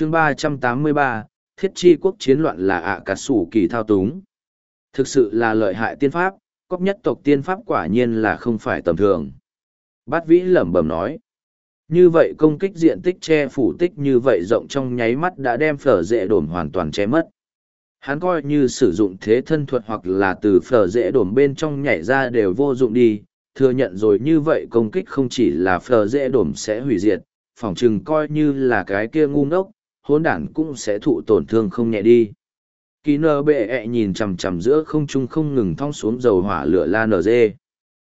chương ba trăm tám mươi ba, thiết chi quốc chiến loạn là ạ cả sủ kỳ thao túng. Thực sự là lợi hại tiên pháp cóc nhất tộc tiên pháp quả nhiên là không phải tầm thường. Bát vĩ lẩm bẩm nói, như vậy công kích diện tích che phủ tích như vậy rộng trong nháy mắt đã đem phở dễ đổm hoàn toàn che mất. Hắn coi như sử dụng thế thân thuật hoặc là từ phở dễ đổm bên trong nhảy ra đều vô dụng đi. Thừa nhận rồi như vậy công kích không chỉ là phở dễ đổm sẽ hủy diệt, phỏng chừng coi như là cái kia ngu ngốc hôn đản cũng sẽ thụ tổn thương không nhẹ đi. Kỳ nơ bệ ẹ nhìn chằm chằm giữa không trung không ngừng thong xuống dầu hỏa lửa la nở dê.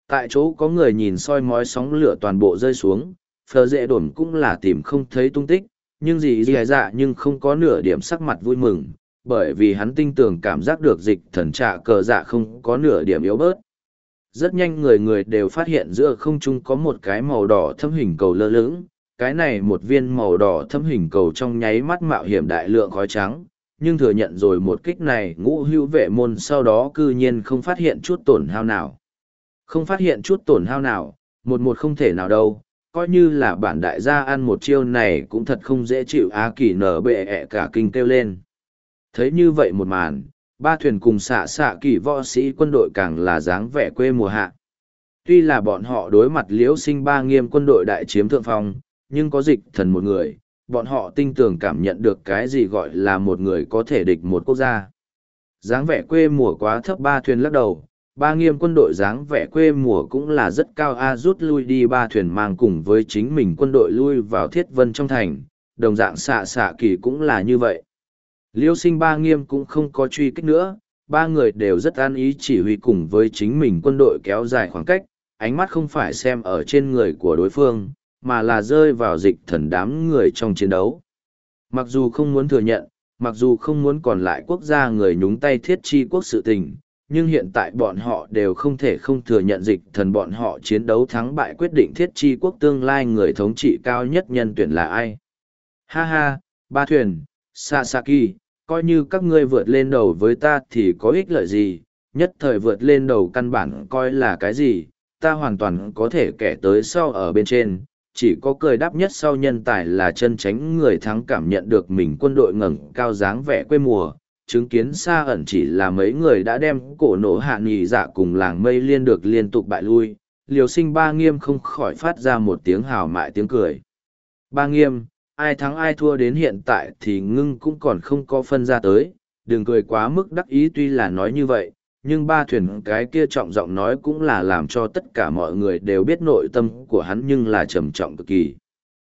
Tại chỗ có người nhìn soi mói sóng lửa toàn bộ rơi xuống, phờ dễ đổn cũng là tìm không thấy tung tích, nhưng gì dì dạ nhưng không có nửa điểm sắc mặt vui mừng, bởi vì hắn tin tưởng cảm giác được dịch thần trạ cờ dạ không có nửa điểm yếu bớt. Rất nhanh người người đều phát hiện giữa không trung có một cái màu đỏ thâm hình cầu lơ lửng cái này một viên màu đỏ thâm hình cầu trong nháy mắt mạo hiểm đại lượng khói trắng, nhưng thừa nhận rồi một kích này ngũ hữu vệ môn sau đó cư nhiên không phát hiện chút tổn hao nào. Không phát hiện chút tổn hao nào, một một không thể nào đâu, coi như là bản đại gia ăn một chiêu này cũng thật không dễ chịu á kỳ nở bệ ẹ cả kinh kêu lên. Thấy như vậy một màn, ba thuyền cùng xạ xạ kỳ võ sĩ quân đội càng là dáng vẻ quê mùa hạ. Tuy là bọn họ đối mặt liễu sinh ba nghiêm quân đội đại chiếm thượng phong nhưng có dịch thần một người, bọn họ tinh tường cảm nhận được cái gì gọi là một người có thể địch một quốc gia. Dáng vẻ quê mùa quá thấp ba thuyền lắc đầu, ba nghiêm quân đội dáng vẻ quê mùa cũng là rất cao a, rút lui đi ba thuyền mang cùng với chính mình quân đội lui vào thiết vân trong thành, đồng dạng xạ xạ kỳ cũng là như vậy. Liêu sinh ba nghiêm cũng không có truy kích nữa, ba người đều rất an ý chỉ huy cùng với chính mình quân đội kéo dài khoảng cách, ánh mắt không phải xem ở trên người của đối phương mà là rơi vào dịch thần đám người trong chiến đấu mặc dù không muốn thừa nhận mặc dù không muốn còn lại quốc gia người nhúng tay thiết chi quốc sự tình nhưng hiện tại bọn họ đều không thể không thừa nhận dịch thần bọn họ chiến đấu thắng bại quyết định thiết chi quốc tương lai người thống trị cao nhất nhân tuyển là ai. Ha ha, ba thuyền, Sasaki, coi như các ngươi vượt lên đầu với ta thì có ích lợi gì, nhất thời vượt lên đầu căn bản coi là cái gì, ta hoàn toàn có thể kẻ tới sau ở bên trên, chỉ có cười đáp nhất sau nhân tài là chân tránh người thắng cảm nhận được mình quân đội ngẩng cao dáng vẻ quê mùa, chứng kiến xa ẩn chỉ là mấy người đã đem cổ nổ hạ nghỉ dạ cùng làng mây liên được liên tục bại lui liều sinh ba nghiêm không khỏi phát ra một tiếng hào mại tiếng cười. Ba nghiêm ai thắng ai thua đến hiện tại thì ngưng cũng còn không có phân ra tới đừng cười quá mức đắc ý tuy là nói như vậy nhưng ba thuyền cái kia trọng giọng nói cũng là làm cho tất cả mọi người đều biết nội tâm của hắn nhưng là trầm trọng cực kỳ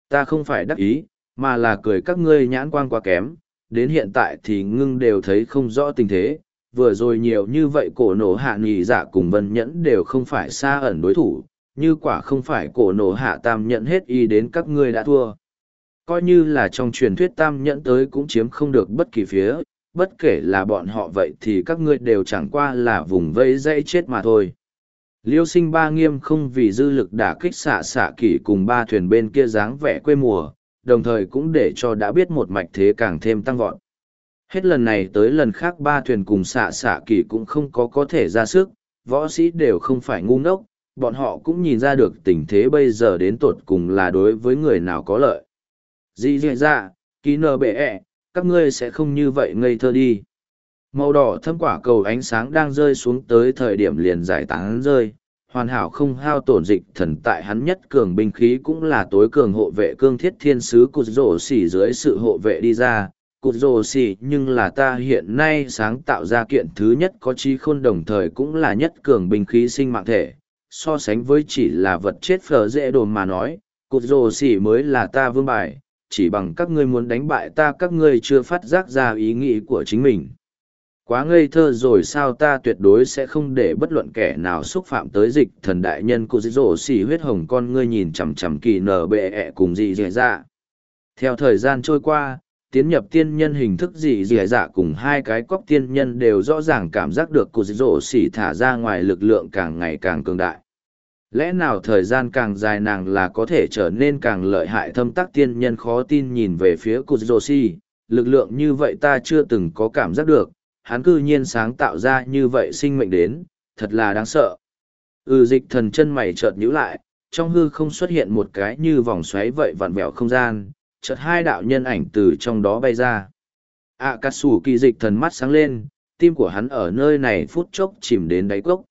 ta không phải đắc ý mà là cười các ngươi nhãn quang quá kém đến hiện tại thì ngưng đều thấy không rõ tình thế, vừa rồi nhiều như vậy cổ nổ hạ nhì dạ cùng vân nhẫn đều không phải xa ẩn đối thủ, như quả không phải cổ nổ hạ tam nhẫn hết y đến các ngươi đã thua. Coi như là trong truyền thuyết tam nhẫn tới cũng chiếm không được bất kỳ phía, bất kể là bọn họ vậy thì các ngươi đều chẳng qua là vùng vây dây chết mà thôi. Liêu sinh ba nghiêm không vì dư lực đả kích xạ xạ kỷ cùng ba thuyền bên kia dáng vẻ quê mùa, đồng thời cũng để cho đã biết một mạch thế càng thêm tăng vọt. Hết lần này tới lần khác ba thuyền cùng xạ xạ kỷ cũng không có có thể ra sức, võ sĩ đều không phải ngu ngốc, bọn họ cũng nhìn ra được tình thế bây giờ đến tột cùng là đối với người nào có lợi. Dì dì dạ, ký nờ bệ ẹ, các ngươi sẽ không như vậy ngây thơ đi. Màu đỏ thâm quả cầu ánh sáng đang rơi xuống tới thời điểm liền giải tán rơi, hoàn hảo không hao tổn dịch thần tại hắn nhất cường binh khí cũng là tối cường hộ vệ cương thiết thiên sứ cụt rổ xỉ dưới sự hộ vệ đi ra. Cụt rổ xỉ nhưng là ta hiện nay sáng tạo ra kiện thứ nhất có trí khôn đồng thời cũng là nhất cường binh khí sinh mạng thể. So sánh với chỉ là vật chết phở dễ đồn mà nói cụt rổ xỉ mới là ta vương bài chỉ bằng các ngươi muốn đánh bại ta, các ngươi chưa phát giác ra ý nghĩ của chính mình. Quá ngây thơ rồi sao ta tuyệt đối sẽ không để bất luận kẻ nào xúc phạm tới dịch thần đại nhân của dĩ dỗ xỉ huyết hồng con ngươi nhìn chằm chằm kỳ nở bệ ẹ cùng dị dẻ dạ. Theo thời gian trôi qua, tiến nhập tiên nhân hình thức dị dẻ dạ cùng hai cái cóc tiên nhân đều rõ ràng cảm giác được của dĩ dỗ xỉ thả ra ngoài lực lượng càng ngày càng cường đại lẽ nào thời gian càng dài nàng là có thể trở nên càng lợi hại? Thâm tác tiên nhân khó tin nhìn về phía của dĩ lực lượng như vậy ta chưa từng có cảm giác được. Hắn cư nhiên sáng tạo ra như vậy sinh mệnh đến, thật là đáng sợ. Ừ dịch thần chân mày chợt nhíu lại, trong hư không xuất hiện một cái như vòng xoáy vậy vặn vẹo không gian, chợt hai đạo nhân ảnh từ trong đó bay ra. ạ cà sủ kỳ dịch thần mắt sáng lên, tim của hắn ở nơi này phút chốc chìm đến đáy cốc.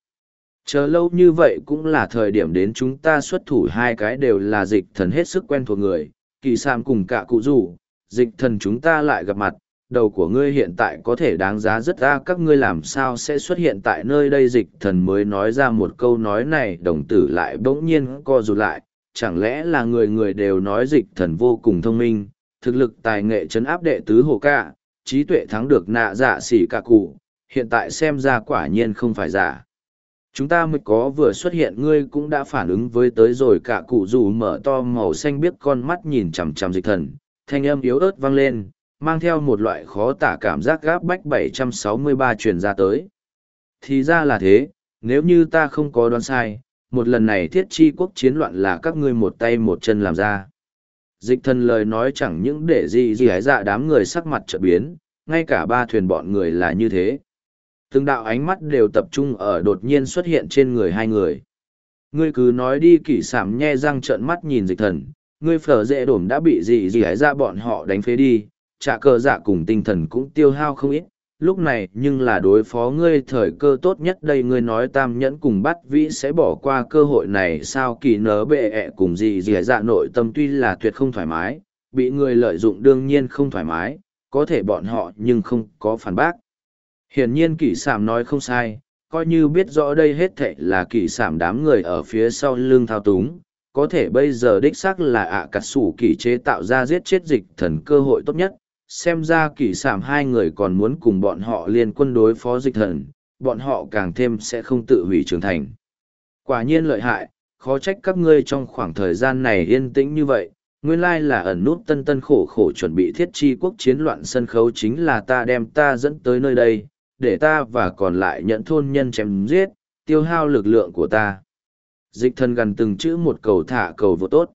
Chờ lâu như vậy cũng là thời điểm đến chúng ta xuất thủ hai cái đều là dịch thần hết sức quen thuộc người, kỳ sam cùng cả cụ rủ, dịch thần chúng ta lại gặp mặt, đầu của ngươi hiện tại có thể đáng giá rất ra các ngươi làm sao sẽ xuất hiện tại nơi đây dịch thần mới nói ra một câu nói này đồng tử lại bỗng nhiên co rụt lại, chẳng lẽ là người người đều nói dịch thần vô cùng thông minh, thực lực tài nghệ chấn áp đệ tứ hồ ca, trí tuệ thắng được nạ dạ xỉ cả cụ, hiện tại xem ra quả nhiên không phải giả. Chúng ta mới có vừa xuất hiện ngươi cũng đã phản ứng với tới rồi cả cụ dù mở to màu xanh biếc con mắt nhìn chằm chằm dịch thần, thanh âm yếu ớt vang lên, mang theo một loại khó tả cảm giác gáp bách 763 truyền ra tới. Thì ra là thế, nếu như ta không có đoán sai, một lần này thiết chi quốc chiến loạn là các ngươi một tay một chân làm ra. Dịch thần lời nói chẳng những để gì gì hái dạ đám người sắc mặt trợ biến, ngay cả ba thuyền bọn người là như thế. Từng đạo ánh mắt đều tập trung ở đột nhiên xuất hiện trên người hai người. Ngươi cứ nói đi kỷ sảm nhe răng trợn mắt nhìn dịch thần, ngươi phở dễ đổm đã bị gì gì hãy ra bọn họ đánh phế đi, trả cờ dạ cùng tinh thần cũng tiêu hao không ít. Lúc này nhưng là đối phó ngươi thời cơ tốt nhất đây ngươi nói tam nhẫn cùng bắt vĩ sẽ bỏ qua cơ hội này sao kỳ nớ bệ ẹ cùng gì gì dạ nội tâm tuy là tuyệt không thoải mái, bị người lợi dụng đương nhiên không thoải mái, có thể bọn họ nhưng không có phản bác. Hiển nhiên kỷ sảm nói không sai, coi như biết rõ đây hết thệ là kỷ sảm đám người ở phía sau lưng thao túng, có thể bây giờ đích xác là ạ à cặt sủ kỷ chế tạo ra giết chết dịch thần cơ hội tốt nhất, xem ra kỷ sảm hai người còn muốn cùng bọn họ liên quân đối phó dịch thần, bọn họ càng thêm sẽ không tự hủy trưởng thành. Quả nhiên lợi hại, khó trách các ngươi trong khoảng thời gian này yên tĩnh như vậy, nguyên lai là ẩn nút tân tân khổ khổ chuẩn bị thiết chi quốc chiến loạn sân khấu chính là ta đem ta dẫn tới nơi đây, để ta và còn lại nhận thôn nhân chém giết, tiêu hao lực lượng của ta. Dịch thần gần từng chữ một cầu thả cầu vô tốt.